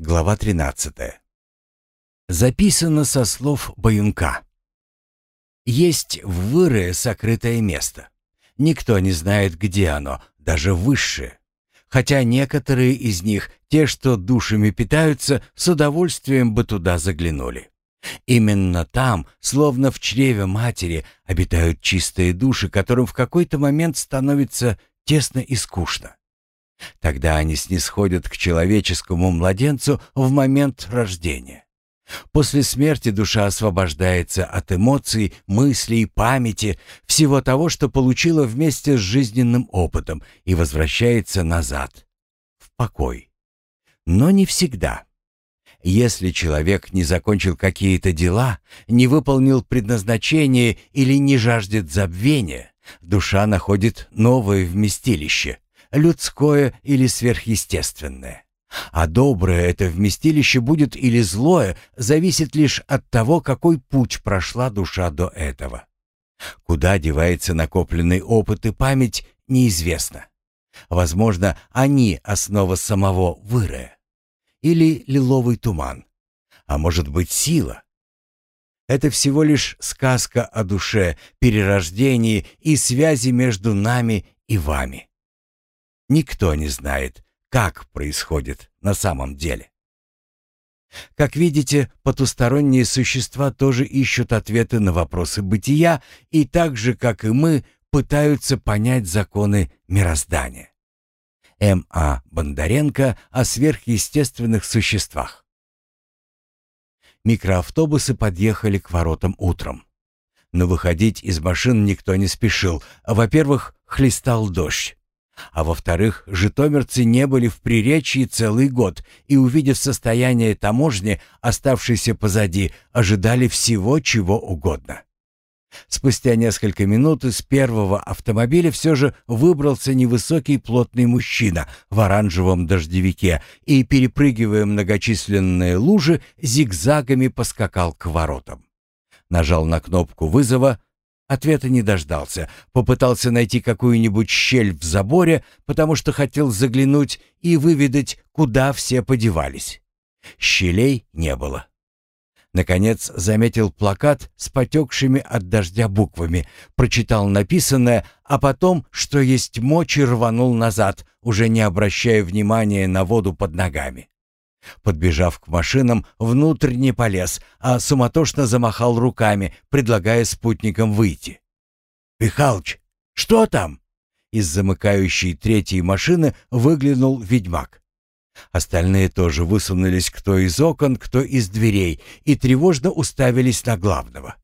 Глава 13. Записано со слов Баюнка. Есть в Вырое сокрытое место. Никто не знает, где оно, даже высшее. Хотя некоторые из них, те, что душами питаются, с удовольствием бы туда заглянули. Именно там, словно в чреве матери, обитают чистые души, которым в какой-то момент становится тесно и скучно. Тогда они снисходят к человеческому младенцу в момент рождения. После смерти душа освобождается от эмоций, мыслей, памяти, всего того, что получила вместе с жизненным опытом и возвращается назад, в покой. Но не всегда. Если человек не закончил какие-то дела, не выполнил предназначение или не жаждет забвения, душа находит новое вместилище – людское или сверхъестественное. А доброе это вместилище будет или злое, зависит лишь от того, какой путь прошла душа до этого. Куда девается накопленный опыт и память, неизвестно. Возможно, они основа самого вырая. Или лиловый туман. А может быть, сила. Это всего лишь сказка о душе, перерождении и связи между нами и вами. Никто не знает, как происходит на самом деле. Как видите, потусторонние существа тоже ищут ответы на вопросы бытия и так же, как и мы, пытаются понять законы мироздания. М.А. Бондаренко о сверхъестественных существах. Микроавтобусы подъехали к воротам утром. Но выходить из машин никто не спешил. Во-первых, хлестал дождь. А во-вторых, житомирцы не были в Приречье целый год и, увидев состояние таможни, оставшейся позади, ожидали всего, чего угодно. Спустя несколько минут из первого автомобиля все же выбрался невысокий плотный мужчина в оранжевом дождевике и, перепрыгивая многочисленные лужи, зигзагами поскакал к воротам. Нажал на кнопку вызова, Ответа не дождался. Попытался найти какую-нибудь щель в заборе, потому что хотел заглянуть и выведать, куда все подевались. Щелей не было. Наконец заметил плакат с потекшими от дождя буквами, прочитал написанное, а потом, что есть мочи, рванул назад, уже не обращая внимания на воду под ногами. Подбежав к машинам, внутрь не полез, а суматошно замахал руками, предлагая спутникам выйти. «Михалыч, что там?» Из замыкающей третьей машины выглянул ведьмак. Остальные тоже высунулись кто из окон, кто из дверей и тревожно уставились на главного.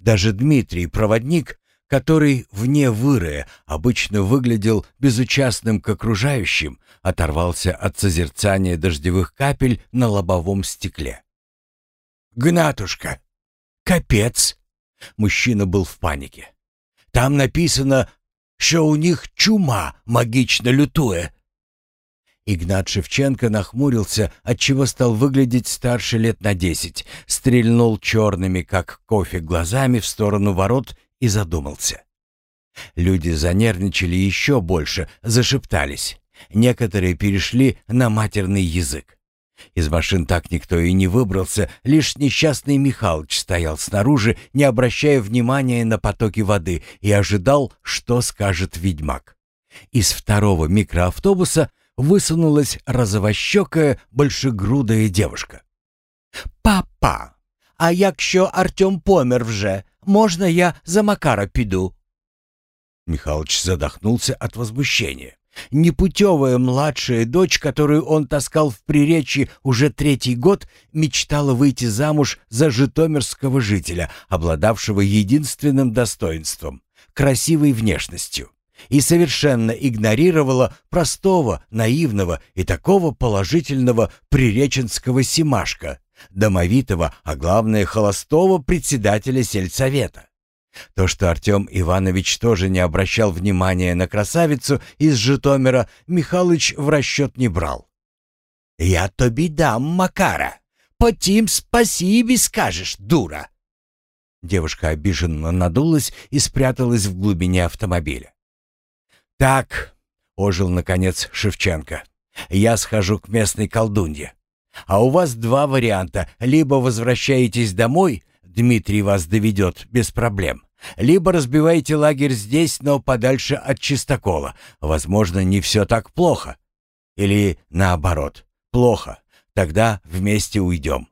Даже Дмитрий, проводник, который вне вырая обычно выглядел безучастным к окружающим, оторвался от созерцания дождевых капель на лобовом стекле. «Гнатушка! Капец!» Мужчина был в панике. «Там написано, что у них чума магично лютуя». Игнат Шевченко нахмурился, отчего стал выглядеть старше лет на десять, стрельнул черными, как кофе, глазами в сторону ворот и задумался. Люди занервничали еще больше, зашептались. Некоторые перешли на матерный язык. Из машин так никто и не выбрался, лишь несчастный Михалыч стоял снаружи, не обращая внимания на потоки воды, и ожидал, что скажет ведьмак. Из второго микроавтобуса высунулась розовощекая, большегрудая девушка. «Папа, а якщо Артем помер вже, можно я за Макара піду?» Михалыч задохнулся от возмущения. Непутевая младшая дочь, которую он таскал в приречье уже третий год, мечтала выйти замуж за житомирского жителя, обладавшего единственным достоинством — красивой внешностью, и совершенно игнорировала простого, наивного и такого положительного приреченского семашка, домовитого, а главное холостого председателя сельсовета. То, что Артем Иванович тоже не обращал внимания на красавицу из Житомира, Михалыч в расчет не брал. «Я тобі дам, Макара. Потім спасибо скажешь, дура!» Девушка обиженно надулась и спряталась в глубине автомобиля. «Так», — ожил наконец Шевченко, — «я схожу к местной колдунье. А у вас два варианта. Либо возвращаетесь домой, Дмитрий вас доведет без проблем. Либо разбиваете лагерь здесь, но подальше от чистокола. Возможно, не все так плохо. Или наоборот, плохо. Тогда вместе уйдем.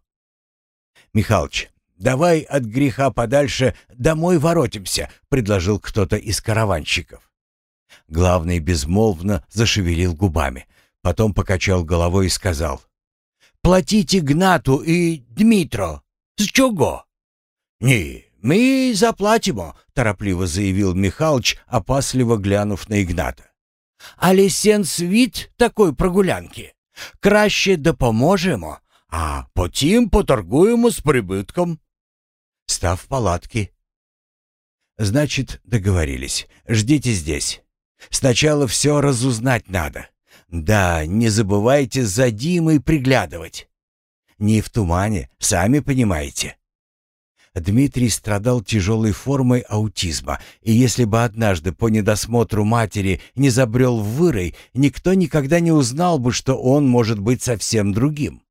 Михалыч, давай от греха подальше домой воротимся, предложил кто-то из караванщиков. Главный безмолвно зашевелил губами, потом покачал головой и сказал. «Платите Гнату и Дмитро. С чего?» «Не, мы заплатимо», — торопливо заявил Михалыч, опасливо глянув на Игната. «Але сенс вид такой прогулянки. Краще допоможемо, а потім поторгуємо з прибытком». Став палатки. «Значит, договорились. Ждите здесь. Сначала все разузнать надо. Да, не забывайте за Димой приглядывать. Не в тумане, сами понимаете». Дмитрий страдал тяжелой формой аутизма, и если бы однажды по недосмотру матери не забрел в вырой, никто никогда не узнал бы, что он может быть совсем другим.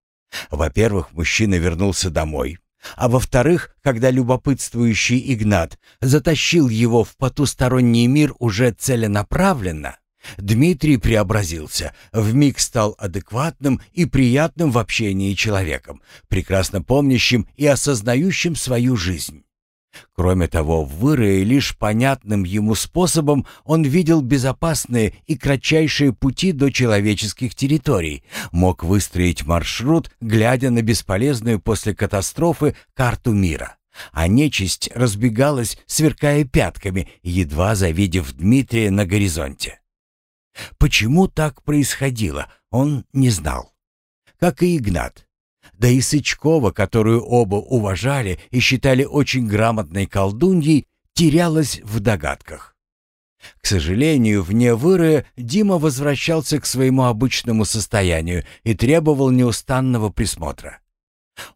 Во-первых, мужчина вернулся домой, а во-вторых, когда любопытствующий Игнат затащил его в потусторонний мир уже целенаправленно, Дмитрий преобразился, вмиг стал адекватным и приятным в общении человеком, прекрасно помнящим и осознающим свою жизнь. Кроме того, в Вырое лишь понятным ему способом он видел безопасные и кратчайшие пути до человеческих территорий, мог выстроить маршрут, глядя на бесполезную после катастрофы карту мира. А нечисть разбегалась, сверкая пятками, едва завидев Дмитрия на горизонте. Почему так происходило, он не знал. Как и Игнат. Да и Сычкова, которую оба уважали и считали очень грамотной колдуньей, терялась в догадках. К сожалению, вне выры Дима возвращался к своему обычному состоянию и требовал неустанного присмотра.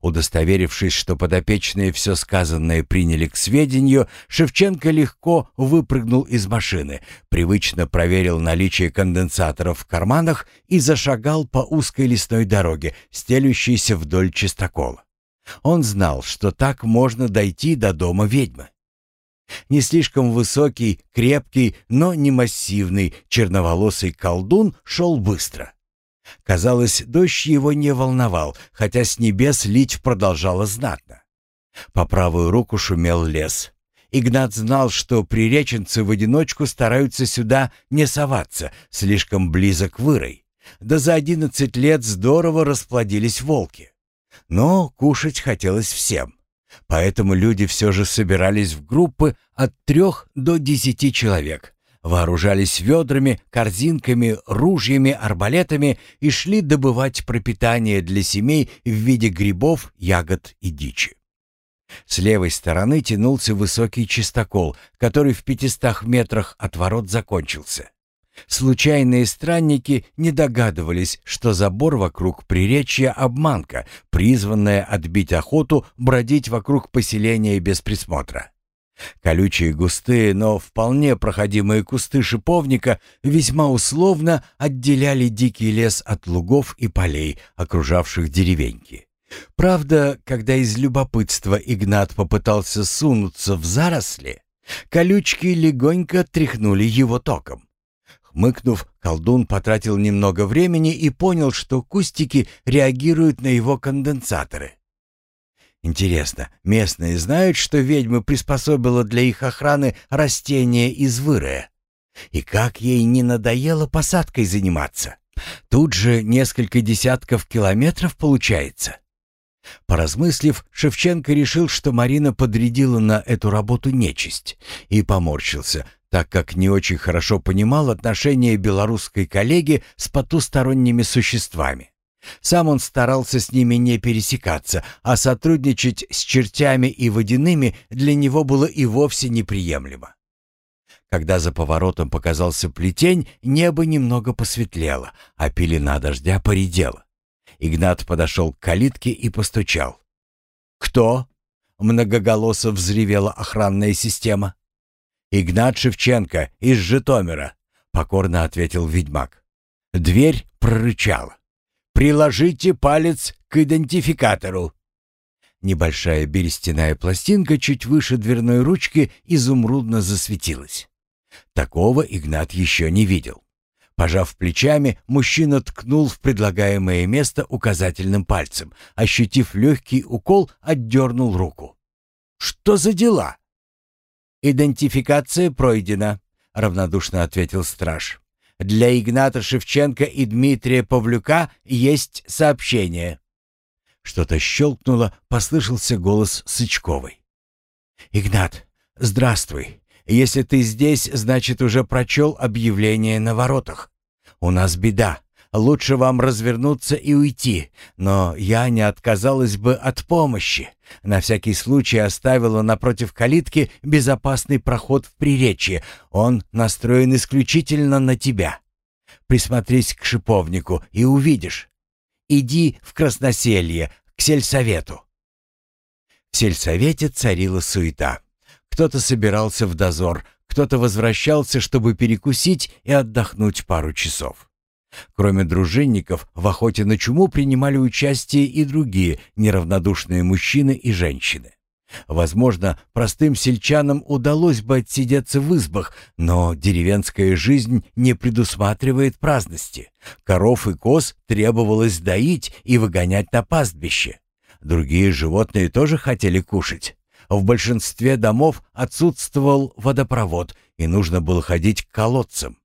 Удостоверившись, что подопечные все сказанное приняли к сведению, Шевченко легко выпрыгнул из машины, привычно проверил наличие конденсаторов в карманах и зашагал по узкой лесной дороге, стелющейся вдоль чистокола. Он знал, что так можно дойти до дома ведьмы. Не слишком высокий, крепкий, но не массивный черноволосый колдун шел быстро. Казалось, дождь его не волновал, хотя с небес лить продолжало знатно. По правую руку шумел лес. Игнат знал, что приреченцы в одиночку стараются сюда не соваться, слишком близок вырой. Да за одиннадцать лет здорово расплодились волки. Но кушать хотелось всем. Поэтому люди все же собирались в группы от трех до десяти человек, вооружались ведрами, корзинками, ружьями, арбалетами и шли добывать пропитание для семей в виде грибов, ягод и дичи. С левой стороны тянулся высокий чистокол, который в пятистах метрах от ворот закончился. Случайные странники не догадывались, что забор вокруг приречья — обманка, призванная отбить охоту бродить вокруг поселения без присмотра. Колючие густые, но вполне проходимые кусты шиповника весьма условно отделяли дикий лес от лугов и полей, окружавших деревеньки. Правда, когда из любопытства Игнат попытался сунуться в заросли, колючки легонько тряхнули его током. Хмыкнув, колдун потратил немного времени и понял, что кустики реагируют на его конденсаторы. Интересно, местные знают, что ведьма приспособила для их охраны растения из вырая? И как ей не надоело посадкой заниматься? Тут же несколько десятков километров получается. Поразмыслив, Шевченко решил, что Марина подрядила на эту работу нечисть, и поморщился, так как не очень хорошо понимал отношения белорусской коллеги с потусторонними существами. Сам он старался с ними не пересекаться, а сотрудничать с чертями и водяными для него было и вовсе неприемлемо. Когда за поворотом показался плетень, небо немного посветлело, а пелена дождя поредела. Игнат подошел к калитке и постучал. «Кто?» — многоголосо взревела охранная система. «Игнат Шевченко из Житомира», — покорно ответил ведьмак. Дверь прорычала. «Приложите палец к идентификатору». Небольшая берестяная пластинка чуть выше дверной ручки изумрудно засветилась. Такого Игнат еще не видел. Пожав плечами, мужчина ткнул в предлагаемое место указательным пальцем. Ощутив легкий укол, отдернул руку. «Что за дела?» «Идентификация пройдена», — равнодушно ответил страж. «Для Игната Шевченко и Дмитрия Павлюка есть сообщение». Что-то щелкнуло, послышался голос Сычковой. «Игнат, здравствуй. Если ты здесь, значит, уже прочел объявление на воротах. У нас беда. Лучше вам развернуться и уйти, но я не отказалась бы от помощи. На всякий случай оставила напротив калитки безопасный проход в приречье. Он настроен исключительно на тебя. Присмотрись к шиповнику и увидишь. Иди в Красноселье, к сельсовету. В сельсовете царила суета. Кто-то собирался в дозор, кто-то возвращался, чтобы перекусить и отдохнуть пару часов. Кроме дружинников, в охоте на чуму принимали участие и другие неравнодушные мужчины и женщины. Возможно, простым сельчанам удалось бы отсидеться в избах, но деревенская жизнь не предусматривает праздности. Коров и коз требовалось доить и выгонять на пастбище. Другие животные тоже хотели кушать. В большинстве домов отсутствовал водопровод, и нужно было ходить к колодцам.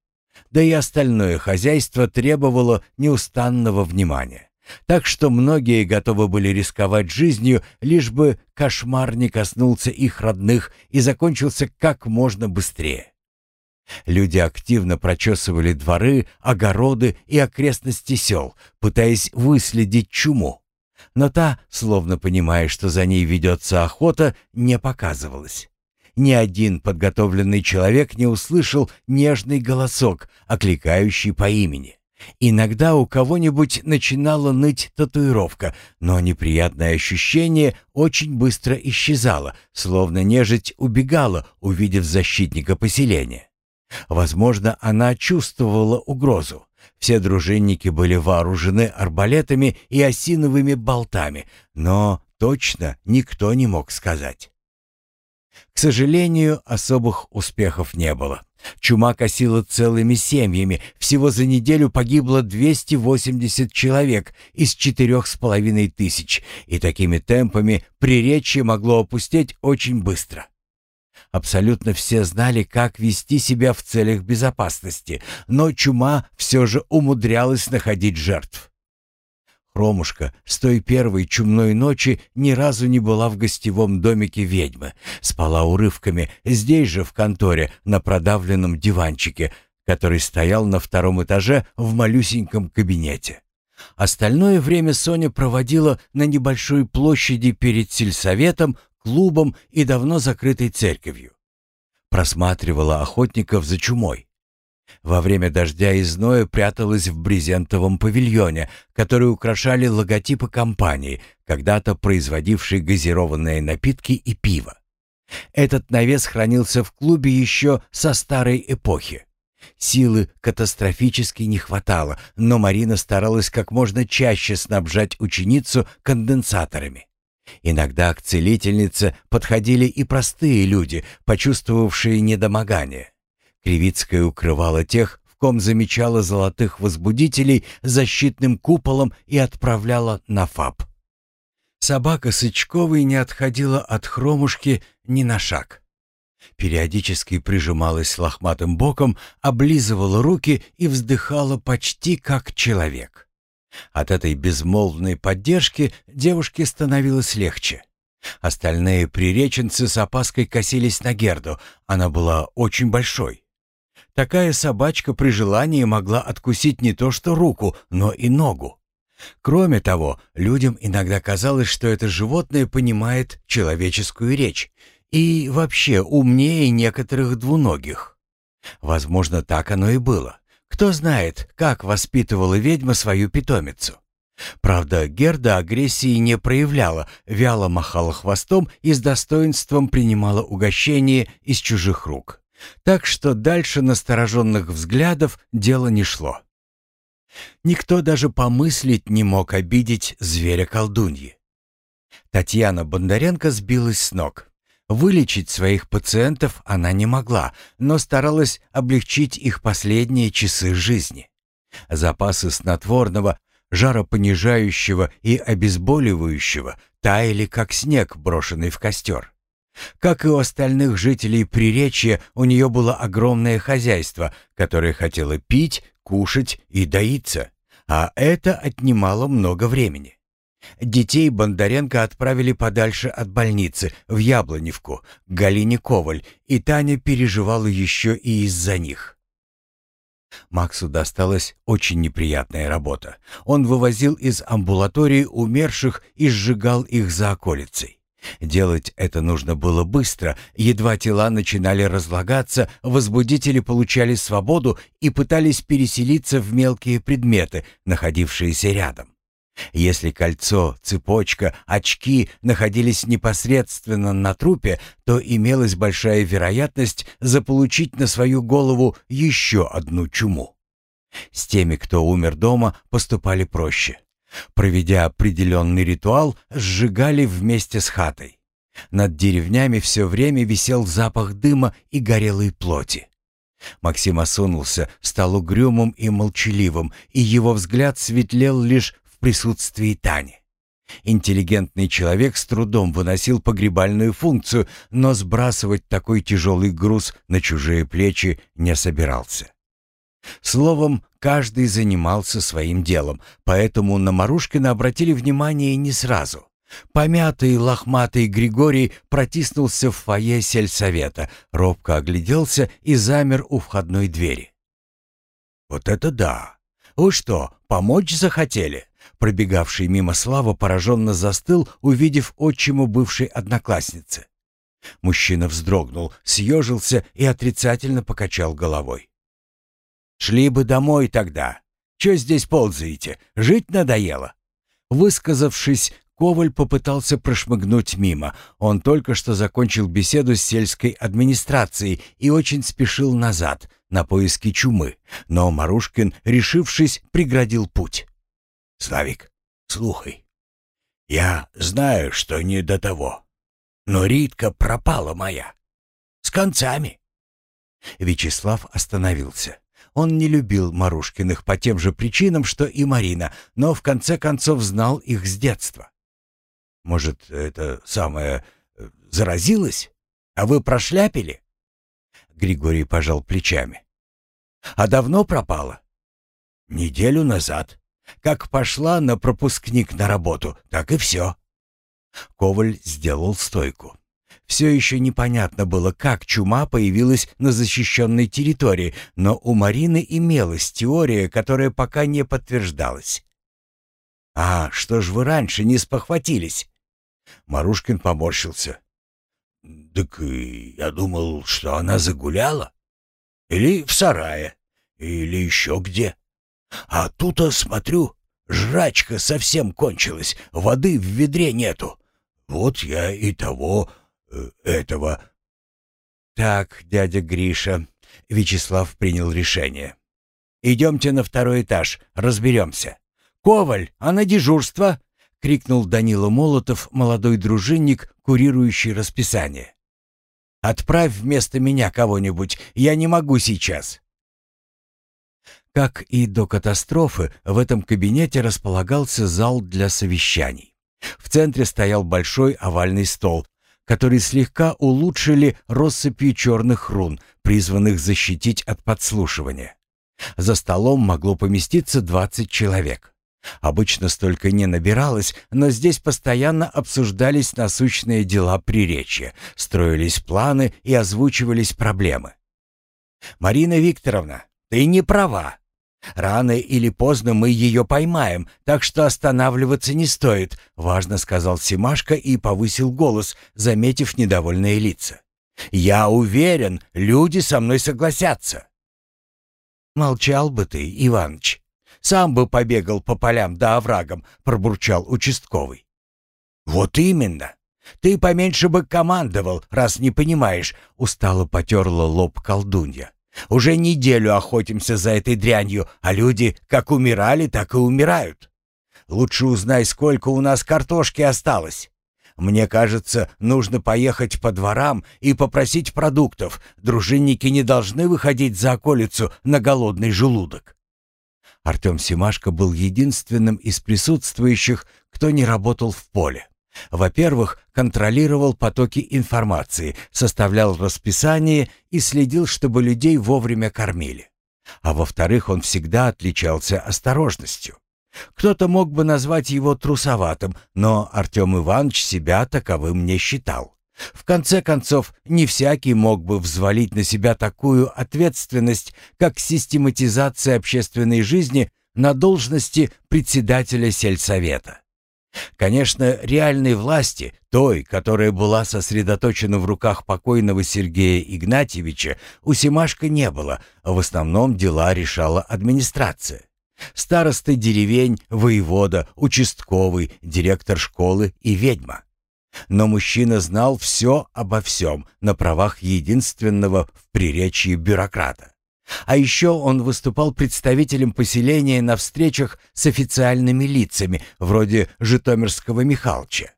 Да и остальное хозяйство требовало неустанного внимания. Так что многие готовы были рисковать жизнью, лишь бы кошмар не коснулся их родных и закончился как можно быстрее. Люди активно прочесывали дворы, огороды и окрестности сел, пытаясь выследить чуму но та, словно понимая, что за ней ведется охота, не показывалась. Ни один подготовленный человек не услышал нежный голосок, окликающий по имени. Иногда у кого-нибудь начинала ныть татуировка, но неприятное ощущение очень быстро исчезало, словно нежить убегала, увидев защитника поселения. Возможно, она чувствовала угрозу, все дружинники были вооружены арбалетами и осиновыми болтами, но точно никто не мог сказать. К сожалению, особых успехов не было. Чума косила целыми семьями. Всего за неделю погибло 280 человек из четырех с половиной тысяч, и такими темпами приречье могло опустеть очень быстро. Абсолютно все знали, как вести себя в целях безопасности, но чума все же умудрялась находить жертв. Хромушка с той первой чумной ночи ни разу не была в гостевом домике ведьмы. Спала урывками, здесь же, в конторе, на продавленном диванчике, который стоял на втором этаже в малюсеньком кабинете. Остальное время Соня проводила на небольшой площади перед сельсоветом, клубом и давно закрытой церковью. Просматривала охотников за чумой. Во время дождя и зноя пряталась в брезентовом павильоне, который украшали логотипы компании, когда-то производившей газированные напитки и пиво. Этот навес хранился в клубе еще со старой эпохи. Силы катастрофически не хватало, но Марина старалась как можно чаще снабжать ученицу конденсаторами. Иногда к целительнице подходили и простые люди, почувствовавшие недомогание. Кривицкая укрывала тех, в ком замечала золотых возбудителей защитным куполом и отправляла на ФАП. Собака Сычковой не отходила от хромушки ни на шаг. Периодически прижималась лохматым боком, облизывала руки и вздыхала почти как человек. От этой безмолвной поддержки девушке становилось легче. Остальные приреченцы с опаской косились на Герду, она была очень большой. Такая собачка при желании могла откусить не то что руку, но и ногу. Кроме того, людям иногда казалось, что это животное понимает человеческую речь и вообще умнее некоторых двуногих. Возможно, так оно и было. Кто знает, как воспитывала ведьма свою питомицу. Правда, Герда агрессии не проявляла, вяло махала хвостом и с достоинством принимала угощение из чужих рук. Так что дальше настороженных взглядов дело не шло. Никто даже помыслить не мог обидеть зверя-колдуньи. Татьяна Бондаренко сбилась с ног. Вылечить своих пациентов она не могла, но старалась облегчить их последние часы жизни. Запасы снотворного, жаропонижающего и обезболивающего таяли, как снег, брошенный в костер. Как и у остальных жителей Приречья, у нее было огромное хозяйство, которое хотело пить, кушать и доиться, а это отнимало много времени. Детей Бондаренко отправили подальше от больницы, в Яблоневку, к Галине Коваль, и Таня переживала еще и из-за них. Максу досталась очень неприятная работа. Он вывозил из амбулатории умерших и сжигал их за околицей. Делать это нужно было быстро, едва тела начинали разлагаться, возбудители получали свободу и пытались переселиться в мелкие предметы, находившиеся рядом. Если кольцо, цепочка, очки находились непосредственно на трупе, то имелась большая вероятность заполучить на свою голову еще одну чуму. С теми, кто умер дома, поступали проще. Проведя определенный ритуал, сжигали вместе с хатой. Над деревнями все время висел запах дыма и горелой плоти. Максим осунулся, стал угрюмым и молчаливым, и его взгляд светлел лишь в присутствии Тани. Интеллигентный человек с трудом выносил погребальную функцию, но сбрасывать такой тяжелый груз на чужие плечи не собирался. Словом, каждый занимался своим делом, поэтому на Марушкина обратили внимание не сразу. Помятый, лохматый Григорий протиснулся в фойе сельсовета, робко огляделся и замер у входной двери. «Вот это да! Вы что, помочь захотели?» Пробегавший мимо Слава пораженно застыл, увидев отчиму бывшей одноклассницы. Мужчина вздрогнул, съежился и отрицательно покачал головой. «Шли бы домой тогда. Че здесь ползаете? Жить надоело?» Высказавшись, Коваль попытался прошмыгнуть мимо. Он только что закончил беседу с сельской администрацией и очень спешил назад, на поиски чумы. Но Марушкин, решившись, преградил путь. «Славик, слухай, я знаю, что не до того, но Ритка пропала моя. С концами». Вячеслав остановился. Он не любил Марушкиных по тем же причинам, что и Марина, но в конце концов знал их с детства. Может, это самое э, заразилось? А вы прошляпили?» Григорий пожал плечами. «А давно пропала?» «Неделю назад. Как пошла на пропускник на работу, так и все». Коваль сделал стойку. Все еще непонятно было, как чума появилась на защищенной территории, но у Марины имелась теория, которая пока не подтверждалась. «А что ж вы раньше не спохватились?» Марушкин поморщился. «Так я думал, что она загуляла. Или в сарае, или еще где. А тут, а смотрю, жрачка совсем кончилась, воды в ведре нету. Вот я и того, э, этого...» «Так, дядя Гриша», — Вячеслав принял решение. «Идемте на второй этаж, разберемся. Коваль, а на дежурство?» — крикнул Данила Молотов, молодой дружинник, курирующий расписание. «Отправь вместо меня кого-нибудь, я не могу сейчас». Как и до катастрофы, в этом кабинете располагался зал для совещаний. В центре стоял большой овальный стол, который слегка улучшили россыпью черных рун, призванных защитить от подслушивания. За столом могло поместиться 20 человек. Обычно столько не набиралось, но здесь постоянно обсуждались насущные дела приречья, строились планы и озвучивались проблемы. «Марина Викторовна, ты не права. Рано или поздно мы ее поймаем, так что останавливаться не стоит», — важно сказал Симашко и повысил голос, заметив недовольные лица. «Я уверен, люди со мной согласятся». «Молчал бы ты, Иваныч», сам бы побегал по полям да оврагам», — пробурчал участковый. «Вот именно. Ты поменьше бы командовал, раз не понимаешь», — устало потерла лоб колдунья. Уже неделю охотимся за этой дрянью, а люди как умирали, так и умирают. Лучше узнай, сколько у нас картошки осталось. Мне кажется, нужно поехать по дворам и попросить продуктов. Дружинники не должны выходить за околицу на голодный желудок. Артем Семашко был единственным из присутствующих, кто не работал в поле. Во-первых, контролировал потоки информации, составлял расписание и следил, чтобы людей вовремя кормили. А во-вторых, он всегда отличался осторожностью. Кто-то мог бы назвать его трусоватым, но Артем Иванович себя таковым не считал. В конце концов, не всякий мог бы взвалить на себя такую ответственность, как систематизация общественной жизни на должности председателя сельсовета. Конечно, реальной власти, той, которая была сосредоточена в руках покойного Сергея Игнатьевича, у Семашка не было, а в основном дела решала администрация. Старосты деревень, воевода, участковый, директор школы и ведьма. Но мужчина знал все обо всем на правах единственного в приречии бюрократа. А еще он выступал представителем поселения на встречах с официальными лицами, вроде Житомирского Михалча.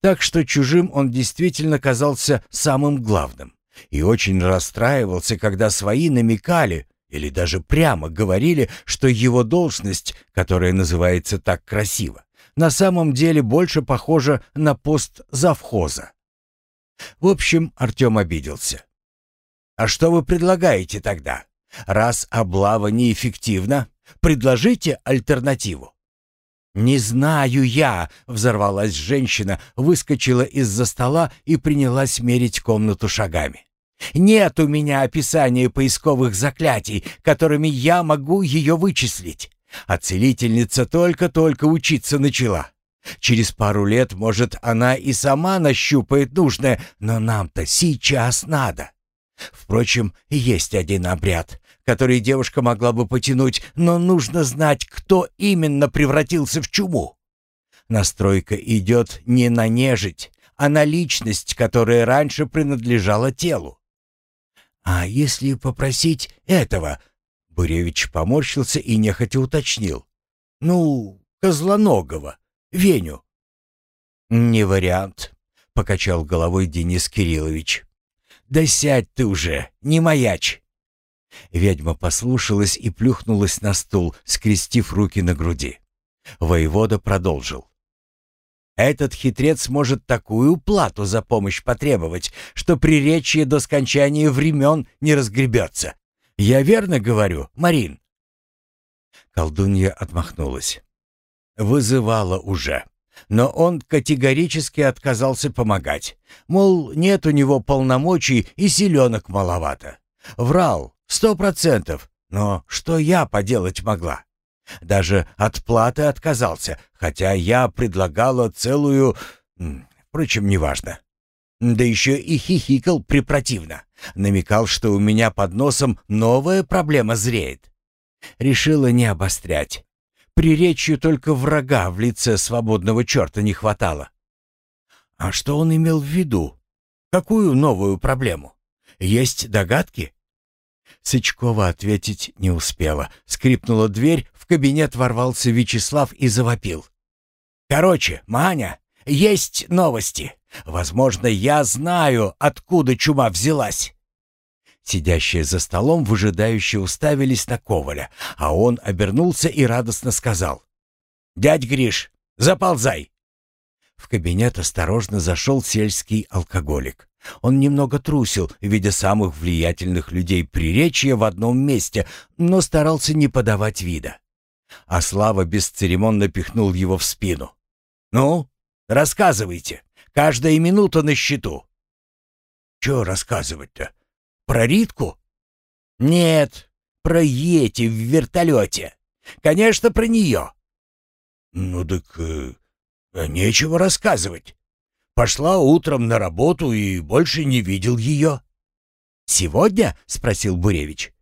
Так что чужим он действительно казался самым главным. И очень расстраивался, когда свои намекали или даже прямо говорили, что его должность, которая называется так красиво, на самом деле больше похожа на пост завхоза. В общем, Артем обиделся. «А что вы предлагаете тогда?» Раз облава неэффективна, предложите альтернативу. «Не знаю я», — взорвалась женщина, выскочила из-за стола и принялась мерить комнату шагами. «Нет у меня описания поисковых заклятий, которыми я могу ее вычислить. А целительница только-только учиться начала. Через пару лет, может, она и сама нащупает нужное, но нам-то сейчас надо. Впрочем, есть один обряд, который девушка могла бы потянуть, но нужно знать, кто именно превратился в чуму. Настройка идет не на нежить, а на личность, которая раньше принадлежала телу. «А если попросить этого?» Буревич поморщился и нехотя уточнил. «Ну, Козлоногого, Веню». «Не вариант», — покачал головой Денис Кириллович. «Да сядь ты уже, не маячь!» Ведьма послушалась и плюхнулась на стул, скрестив руки на груди. Воевода продолжил. «Этот хитрец может такую плату за помощь потребовать, что приречье до скончания времен не разгребется. Я верно говорю, Марин?» Колдунья отмахнулась. «Вызывала уже. Но он категорически отказался помогать. Мол, нет у него полномочий и силенок маловато. Врал, сто процентов. Но что я поделать могла? Даже от платы отказался, хотя я предлагала целую... Впрочем, неважно. Да еще и хихикал препротивно. Намекал, что у меня под носом новая проблема зреет. Решила не обострять. Приречью только врага в лице свободного черта не хватало. А что он имел в виду? Какую новую проблему? Есть догадки? Сычкова ответить не успела. Скрипнула дверь, в кабинет ворвался Вячеслав и завопил. «Короче, Маня, есть новости. Возможно, я знаю, откуда чума взялась. Сидящие за столом выжидающе уставились на Коваля, а он обернулся и радостно сказал. «Дядь Гриш, заползай!» В кабинет осторожно зашел сельский алкоголик. Он немного трусил, видя самых влиятельных людей приречья в одном месте, но старался не подавать вида. А Слава бесцеремонно пихнул его в спину. «Ну, рассказывайте. Каждая минута на счету». «Чё рассказывать-то?» Про Ритку? Нет, про Йети в вертолете. Конечно, про нее. Ну так э, нечего рассказывать. Пошла утром на работу и больше не видел ее. «Сегодня?» — спросил Буревич.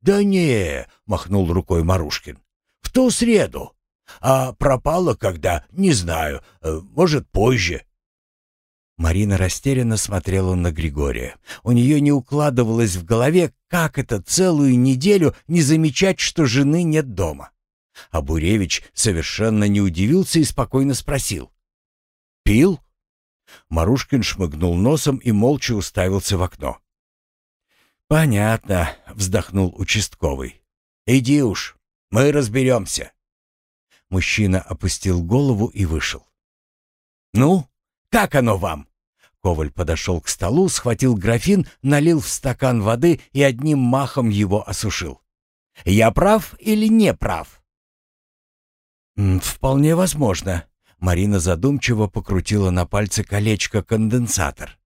«Да не», — махнул рукой Марушкин. «В ту среду. А пропала когда, не знаю, э, может, позже». Марина растерянно смотрела на Григория. У нее не укладывалось в голове, как это целую неделю не замечать, что жены нет дома. А Буревич совершенно не удивился и спокойно спросил. «Пил?» Марушкин шмыгнул носом и молча уставился в окно. «Понятно», — вздохнул участковый. «Иди уж, мы разберемся». Мужчина опустил голову и вышел. «Ну, как оно вам?» Коваль подошел к столу, схватил графин, налил в стакан воды и одним махом его осушил. «Я прав или не прав?» «Вполне возможно». Марина задумчиво покрутила на пальце колечко-конденсатор.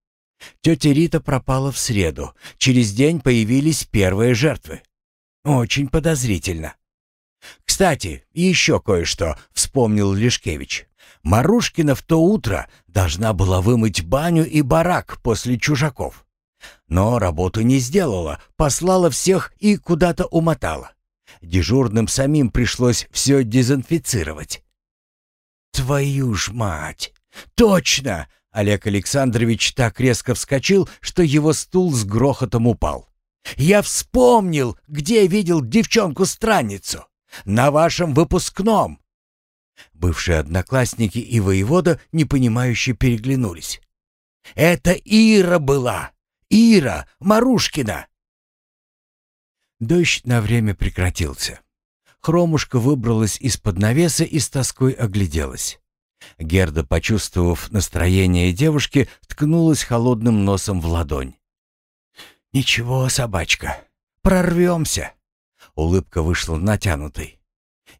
Тетя Рита пропала в среду. Через день появились первые жертвы. Очень подозрительно. «Кстати, еще кое-что», — вспомнил Лешкевич. Марушкина в то утро должна была вымыть баню и барак после чужаков. Но работу не сделала, послала всех и куда-то умотала. Дежурным самим пришлось все дезинфицировать. «Твою ж мать! Точно!» Олег Александрович так резко вскочил, что его стул с грохотом упал. «Я вспомнил, где видел девчонку-странницу. На вашем выпускном. Бывшие одноклассники и воевода непонимающе переглянулись. «Это Ира была! Ира! Марушкина!» Дождь на время прекратился. Хромушка выбралась из-под навеса и с тоской огляделась. Герда, почувствовав настроение девушки, ткнулась холодным носом в ладонь. «Ничего, собачка, прорвемся!» Улыбка вышла натянутой.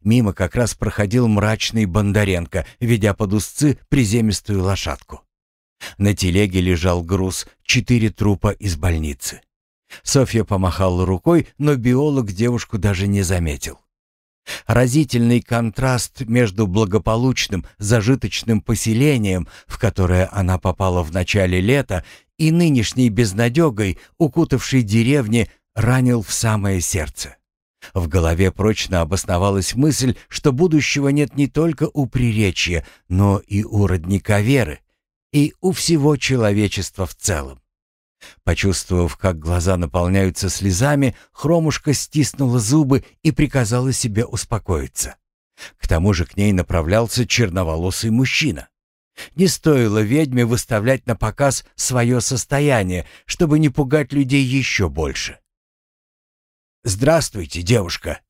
Мимо как раз проходил мрачный Бондаренко, ведя под узцы приземистую лошадку. На телеге лежал груз, четыре трупа из больницы. Софья помахала рукой, но биолог девушку даже не заметил. Разительный контраст между благополучным, зажиточным поселением, в которое она попала в начале лета, и нынешней безнадегой, укутавшей деревни, ранил в самое сердце. В голове прочно обосновалась мысль, что будущего нет не только у приречья, но и у родника веры, и у всего человечества в целом. Почувствовав, как глаза наполняются слезами, Хромушка стиснула зубы и приказала себе успокоиться. К тому же к ней направлялся черноволосый мужчина. Не стоило ведьме выставлять на показ свое состояние, чтобы не пугать людей еще больше. «Здравствуйте, девушка.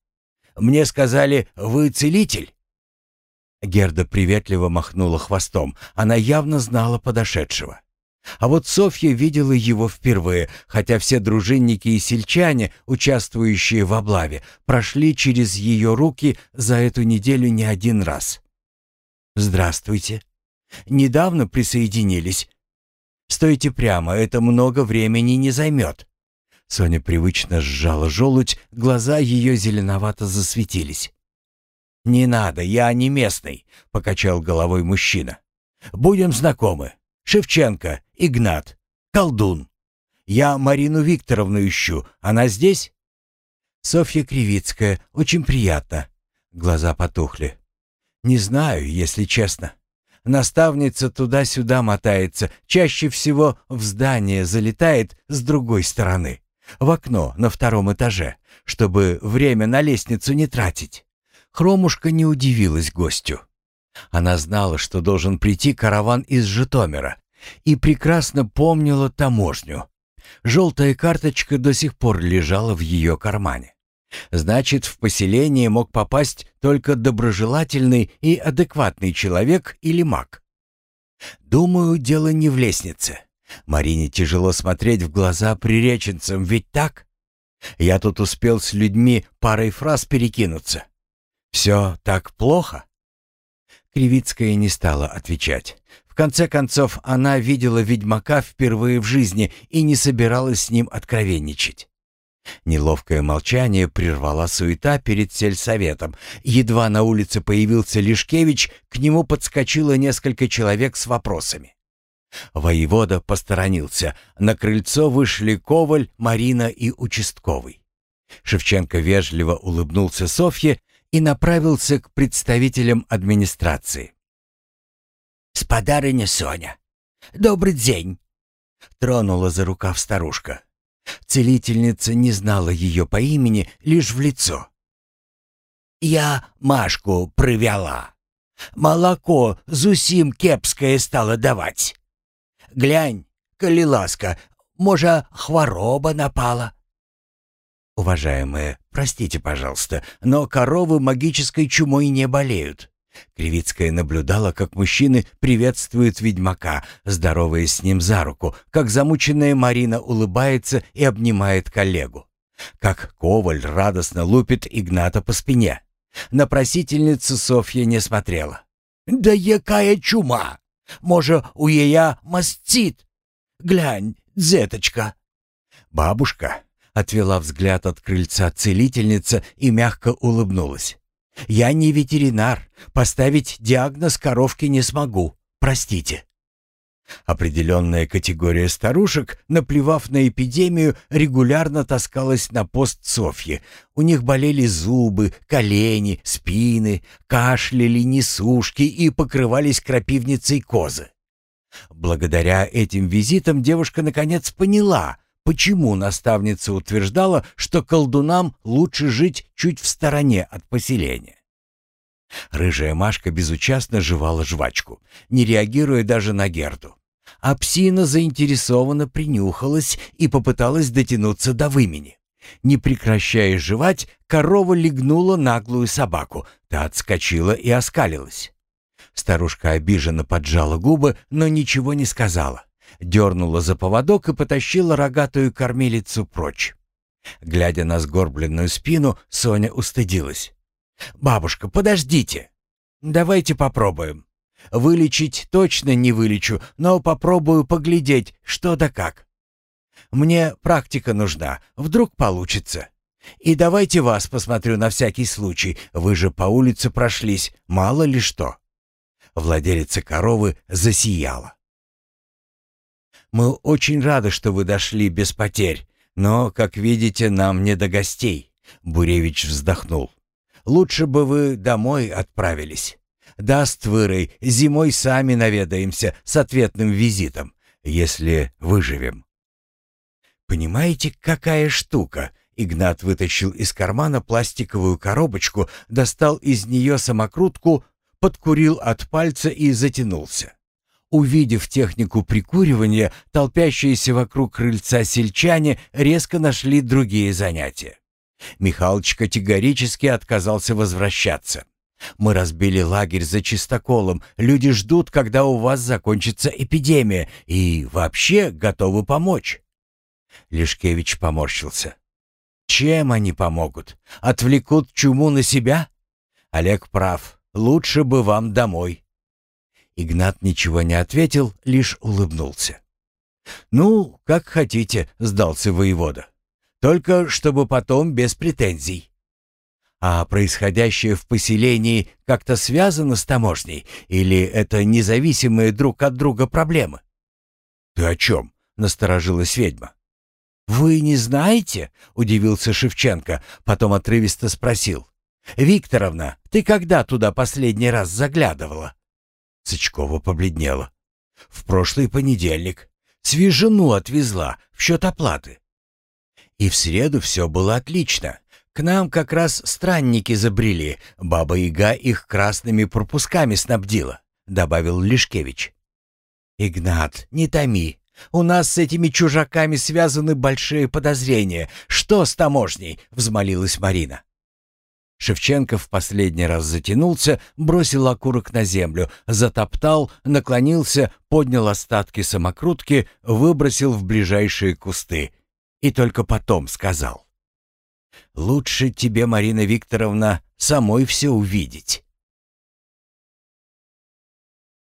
Мне сказали, вы целитель?» Герда приветливо махнула хвостом. Она явно знала подошедшего. А вот Софья видела его впервые, хотя все дружинники и сельчане, участвующие в облаве, прошли через ее руки за эту неделю не один раз. «Здравствуйте. Недавно присоединились. Стойте прямо, это много времени не займет». Соня привычно сжала желудь, глаза ее зеленовато засветились. «Не надо, я не местный», — покачал головой мужчина. «Будем знакомы. Шевченко, Игнат, колдун. Я Марину Викторовну ищу. Она здесь?» «Софья Кривицкая. Очень приятно». Глаза потухли. «Не знаю, если честно. Наставница туда-сюда мотается, чаще всего в здание залетает с другой стороны в окно на втором этаже, чтобы время на лестницу не тратить. Хромушка не удивилась гостю. Она знала, что должен прийти караван из Житомира, и прекрасно помнила таможню. Желтая карточка до сих пор лежала в ее кармане. Значит, в поселение мог попасть только доброжелательный и адекватный человек или маг. Думаю, дело не в лестнице. Марине тяжело смотреть в глаза приреченцам, ведь так? Я тут успел с людьми парой фраз перекинуться. Все так плохо? Кривицкая не стала отвечать. Конце концов, она видела ведьмака впервые в жизни и не собиралась с ним откровенничать. Неловкое молчание прервала суета перед сельсоветом. Едва на улице появился Лишкевич, к нему подскочило несколько человек с вопросами. Воевода посторонился. На крыльцо вышли Коваль, Марина и участковый. Шевченко вежливо улыбнулся Софье и направился к представителям администрации. «Спадарыня Соня, Добрый день!» Тронула за рукав старушка. Целительница не знала ее по имени, лишь в лицо. «Я Машку привела. Молоко зусим кепское стало давать. Глянь, коли ласка, може, хвороба напала?» «Уважаемые, простите, пожалуйста, но коровы магической чумой не болеют. Кривицкая наблюдала, как мужчины приветствуют ведьмака, здороваясь с ним за руку, как замученная Марина улыбается и обнимает коллегу. Как Коваль радостно лупит Игната по спине. На просительницу Софья не смотрела. «Да якая чума! Може, у ея мастит? Глянь, дзеточка!» Бабушка отвела взгляд от крыльца целительница и мягко улыбнулась. Я не ветеринар, поставить диагноз коровке не смогу. Простите. Определенная категория старушек, наплевав на эпидемию, регулярно таскалась на пост Софьи. У них болели зубы, колени, спины, кашляли несушки и покрывались крапивницей козы. Благодаря этим визитам девушка наконец поняла, почему наставница утверждала, что колдунам лучше жить чуть в стороне от поселения. Рыжая Машка безучастно жевала жвачку, не реагируя даже на Герду. А псина заинтересованно принюхалась и попыталась дотянуться до вымени. Не прекращая жевать, корова легнула наглую собаку, та отскочила и оскалилась. Старушка обиженно поджала губы, но ничего не сказала дернула за поводок и потащила рогатую кормилицу прочь. Глядя на сгорбленную спину, Соня устыдилась. «Бабушка, подождите! Давайте попробуем. Вылечить точно не вылечу, но попробую поглядеть, что да как. Мне практика нужна, вдруг получится. И давайте вас посмотрю на всякий случай, вы же по улице прошлись, мало ли что». Владелица коровы засияла. Мы очень рады, что вы дошли без потерь, но, как видите, нам не до гостей». Буревич вздохнул. «Лучше бы вы домой отправились. Даст вырой, зимой сами наведаемся с ответным визитом, если выживем». «Понимаете, какая штука?» Игнат вытащил из кармана пластиковую коробочку, достал из нее самокрутку, подкурил от пальца и затянулся. Увидев технику прикуривания, толпящиеся вокруг крыльца сельчане резко нашли другие занятия. Михалыч категорически отказался возвращаться. «Мы разбили лагерь за чистоколом. Люди ждут, когда у вас закончится эпидемия, и вообще готовы помочь». Лешкевич поморщился. «Чем они помогут? Отвлекут чуму на себя?» Олег прав. Лучше бы вам домой. Игнат ничего не ответил, лишь улыбнулся. «Ну, как хотите», — сдался воевода. «Только чтобы потом без претензий». «А происходящее в поселении как-то связано с таможней? Или это независимые друг от друга проблемы?» «Ты о чем?» — насторожилась ведьма. «Вы не знаете?» — удивился Шевченко, потом отрывисто спросил. «Викторовна, ты когда туда последний раз заглядывала?» Сычкова побледнела. «В прошлый понедельник. Свежину отвезла в счет оплаты. И в среду все было отлично. К нам как раз странники забрели. Баба-яга их красными пропусками снабдила», — добавил Лешкевич. «Игнат, не томи. У нас с этими чужаками связаны большие подозрения. Что с таможней?» — взмолилась Марина. Шевченко в последний раз затянулся, бросил окурок на землю, затоптал, наклонился, поднял остатки самокрутки, выбросил в ближайшие кусты и только потом сказал. «Лучше тебе, Марина Викторовна, самой все увидеть».